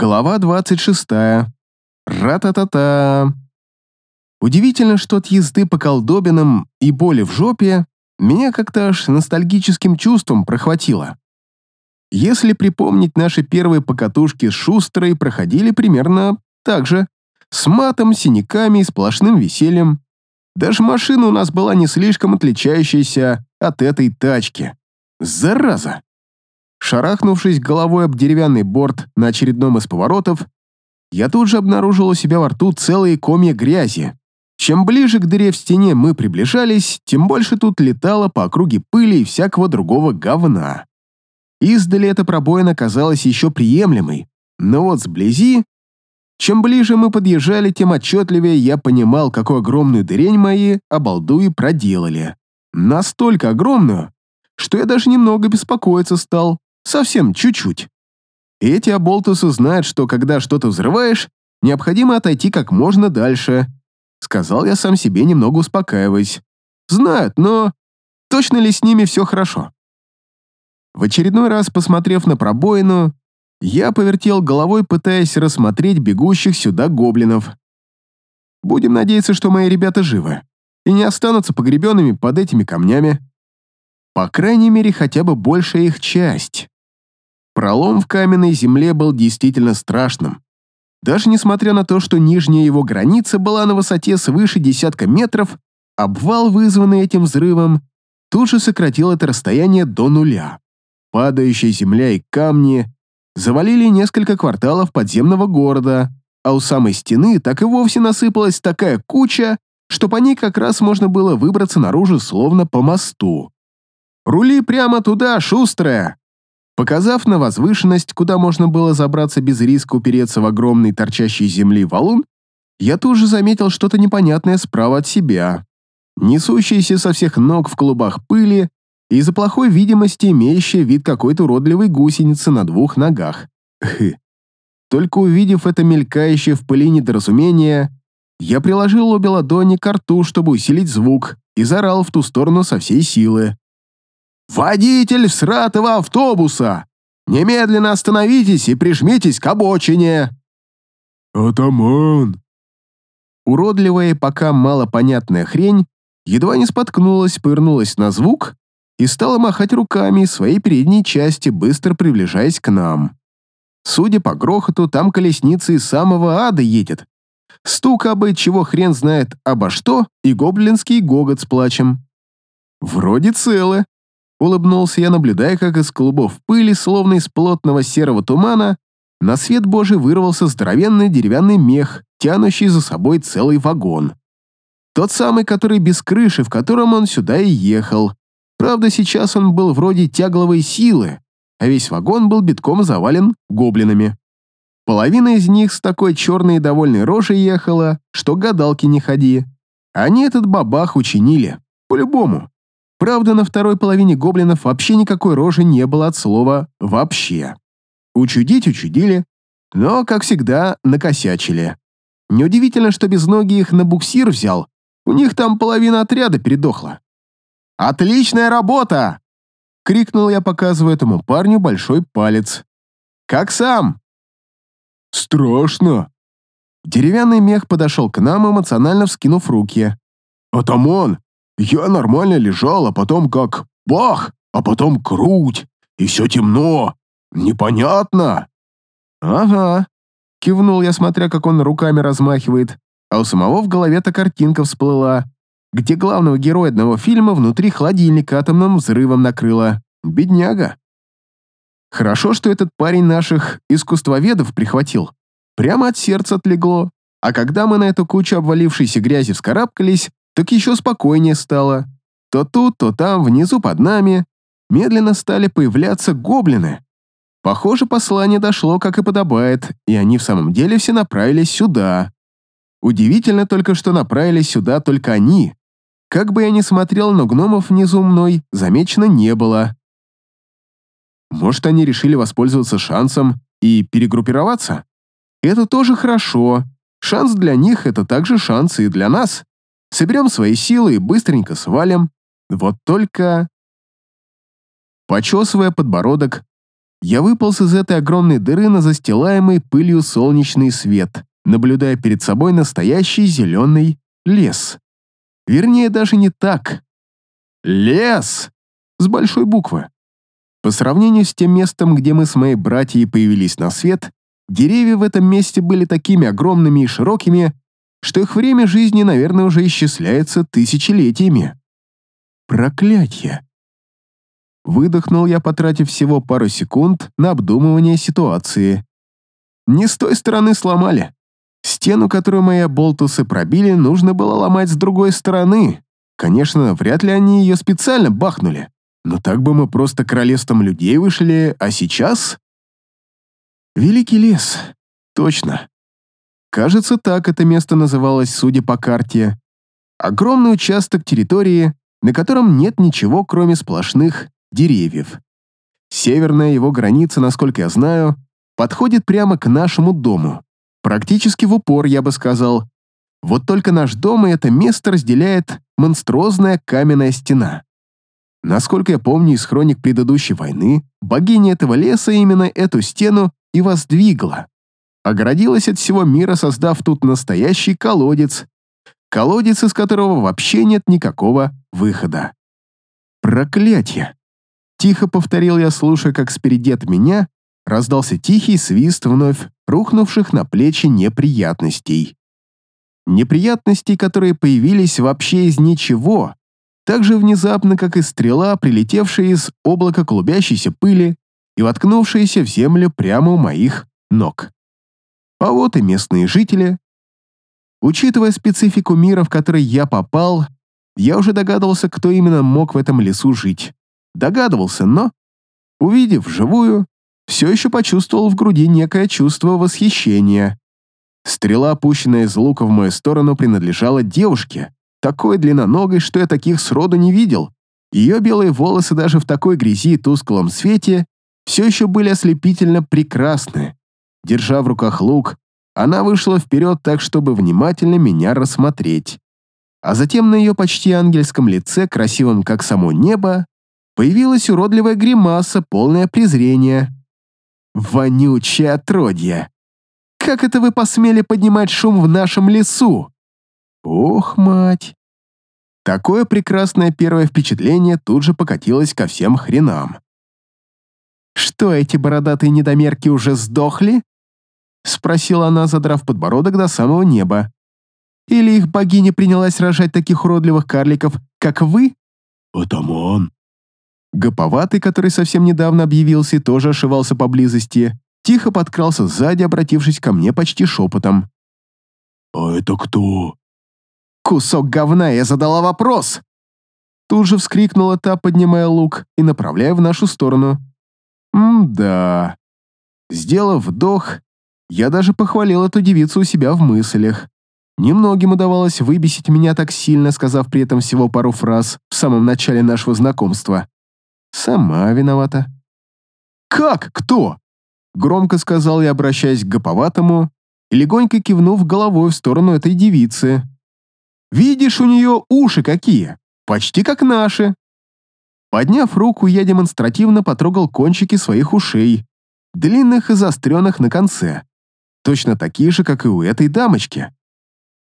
Глава 26. Ра-та-та-та. Удивительно, что от езды по колдобинам и боли в жопе меня как-то аж ностальгическим чувством прохватило. Если припомнить наши первые покатушки с Шустрой, проходили примерно так же, с матом, синяками и сплошным весельем. Даже машина у нас была не слишком отличающаяся от этой тачки. Зараза! Шарахнувшись головой об деревянный борт на очередном из поворотов, я тут же обнаружил у себя во рту целые комья грязи. Чем ближе к дыре в стене мы приближались, тем больше тут летало по округе пыли и всякого другого говна. Издали эта пробоина казалась еще приемлемой, но вот сблизи... Чем ближе мы подъезжали, тем отчетливее я понимал, какую огромную дырень мои обалдуи проделали. Настолько огромную, что я даже немного беспокоиться стал. Совсем чуть-чуть. Эти оболтусы знают, что когда что-то взрываешь, необходимо отойти как можно дальше. Сказал я сам себе, немного успокаиваясь. Знают, но точно ли с ними все хорошо? В очередной раз, посмотрев на пробоину, я повертел головой, пытаясь рассмотреть бегущих сюда гоблинов. Будем надеяться, что мои ребята живы и не останутся погребенными под этими камнями. По крайней мере, хотя бы большая их часть. Пролом в каменной земле был действительно страшным. Даже несмотря на то, что нижняя его граница была на высоте свыше десятка метров, обвал, вызванный этим взрывом, тут же сократил это расстояние до нуля. Падающая земля и камни завалили несколько кварталов подземного города, а у самой стены так и вовсе насыпалась такая куча, что по ней как раз можно было выбраться наружу словно по мосту. «Рули прямо туда, шустрая!» Показав на возвышенность, куда можно было забраться без риска упереться в огромный торчащий земли валун, я тут же заметил что-то непонятное справа от себя. Несущиеся со всех ног в клубах пыли и из-за плохой видимости имеющая вид какой-то уродливой гусеницы на двух ногах. Только увидев это мелькающее в пыли недоразумение, я приложил обе ладони к рту, чтобы усилить звук, и заорал в ту сторону со всей силы. «Водитель всратого автобуса! Немедленно остановитесь и прижмитесь к обочине!» «Атаман!» Уродливая и пока малопонятная хрень едва не споткнулась, пырнулась на звук и стала махать руками своей передней части, быстро приближаясь к нам. Судя по грохоту, там колесница из самого ада едет. Стук абы чего хрен знает обо что и гоблинский гогот с плачем. Вроде целы. Улыбнулся я, наблюдая, как из клубов пыли, словно из плотного серого тумана, на свет божий вырвался здоровенный деревянный мех, тянущий за собой целый вагон. Тот самый, который без крыши, в котором он сюда и ехал. Правда, сейчас он был вроде тягловой силы, а весь вагон был битком завален гоблинами. Половина из них с такой черной и довольной рожей ехала, что гадалки не ходи. Они этот бабах учинили, по-любому. Правда, на второй половине гоблинов вообще никакой рожи не было от слова «вообще». Учудить учудили, но, как всегда, накосячили. Неудивительно, что без ноги их на буксир взял, у них там половина отряда передохла. «Отличная работа!» — крикнул я, показывая этому парню большой палец. «Как сам?» «Страшно!» Деревянный мех подошел к нам, эмоционально вскинув руки. «Атаман, я нормально лежал, а потом как бах, а потом круть, и все темно. Непонятно. Ага. Кивнул я, смотря, как он руками размахивает, а у самого в голове-то картинка всплыла, где главного героя одного фильма внутри холодильника атомным взрывом накрыло. Бедняга. Хорошо, что этот парень наших искусствоведов прихватил. Прямо от сердца отлегло. А когда мы на эту кучу обвалившейся грязи вскарабкались, так еще спокойнее стало. То тут, то там, внизу под нами, медленно стали появляться гоблины. Похоже, послание дошло, как и подобает, и они в самом деле все направились сюда. Удивительно только, что направились сюда только они. Как бы я ни смотрел, но гномов внизу мной замечено не было. Может, они решили воспользоваться шансом и перегруппироваться? Это тоже хорошо. Шанс для них — это также шанс и для нас. Соберем свои силы и быстренько свалим. Вот только... Почесывая подбородок, я выполз из этой огромной дыры на застилаемый пылью солнечный свет, наблюдая перед собой настоящий зеленый лес. Вернее, даже не так. Лес! С большой буквы. По сравнению с тем местом, где мы с моей братьей появились на свет, деревья в этом месте были такими огромными и широкими, что их время жизни, наверное, уже исчисляется тысячелетиями. Проклятье! Выдохнул я, потратив всего пару секунд на обдумывание ситуации. Не с той стороны сломали. Стену, которую мои болтусы пробили, нужно было ломать с другой стороны. Конечно, вряд ли они ее специально бахнули. Но так бы мы просто королевством людей вышли, а сейчас... Великий лес. Точно. Кажется, так это место называлось, судя по карте. Огромный участок территории, на котором нет ничего, кроме сплошных деревьев. Северная его граница, насколько я знаю, подходит прямо к нашему дому. Практически в упор, я бы сказал. Вот только наш дом и это место разделяет монструозная каменная стена. Насколько я помню из хроник предыдущей войны, богиня этого леса именно эту стену и воздвигла. Огородилась от всего мира, создав тут настоящий колодец. Колодец, из которого вообще нет никакого выхода. Проклятье! Тихо повторил я, слушая, как спереди от меня раздался тихий свист вновь рухнувших на плечи неприятностей. Неприятностей, которые появились вообще из ничего, так же внезапно, как и стрела, прилетевшая из облака клубящейся пыли и воткнувшаяся в землю прямо у моих ног. А вот и местные жители. Учитывая специфику мира, в который я попал, я уже догадывался, кто именно мог в этом лесу жить. Догадывался, но, увидев вживую, все еще почувствовал в груди некое чувство восхищения. Стрела, опущенная из лука в мою сторону, принадлежала девушке, такой длинноногой, что я таких сроду не видел. Ее белые волосы даже в такой грязи и тусклом свете все еще были ослепительно прекрасны. Держа в руках лук, она вышла вперед так, чтобы внимательно меня рассмотреть. А затем на ее почти ангельском лице, красивом как само небо, появилась уродливая гримаса, полное презрения. Вонючее отродье! Как это вы посмели поднимать шум в нашем лесу? Ох, мать! Такое прекрасное первое впечатление тут же покатилось ко всем хренам. «Что, эти бородатые недомерки уже сдохли?» — спросила она, задрав подбородок до самого неба. «Или их богиня принялась рожать таких уродливых карликов, как вы?» «Атаман, Гоповатый, который совсем недавно объявился и тоже ошивался поблизости, тихо подкрался сзади, обратившись ко мне почти шепотом. «А это кто?» «Кусок говна, я задала вопрос!» Тут же вскрикнула та, поднимая лук и направляя в нашу сторону. «М-да...» Сделав вдох, я даже похвалил эту девицу у себя в мыслях. Немногим удавалось выбесить меня так сильно, сказав при этом всего пару фраз в самом начале нашего знакомства. Сама виновата. «Как? Кто?» Громко сказал я, обращаясь к гоповатому и легонько кивнув головой в сторону этой девицы. «Видишь, у нее уши какие, почти как наши». Подняв руку, я демонстративно потрогал кончики своих ушей, длинных и заостренных на конце, точно такие же, как и у этой дамочки.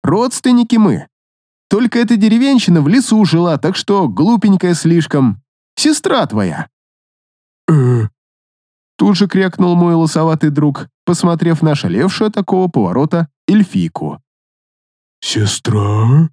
Родственники мы. Только эта деревенщина в лесу жила, так что глупенькая слишком. Сестра твоя!» «Э...» Тут же крякнул мой лосоватый друг, посмотрев на шалевшую такого поворота эльфийку. «Сестра?»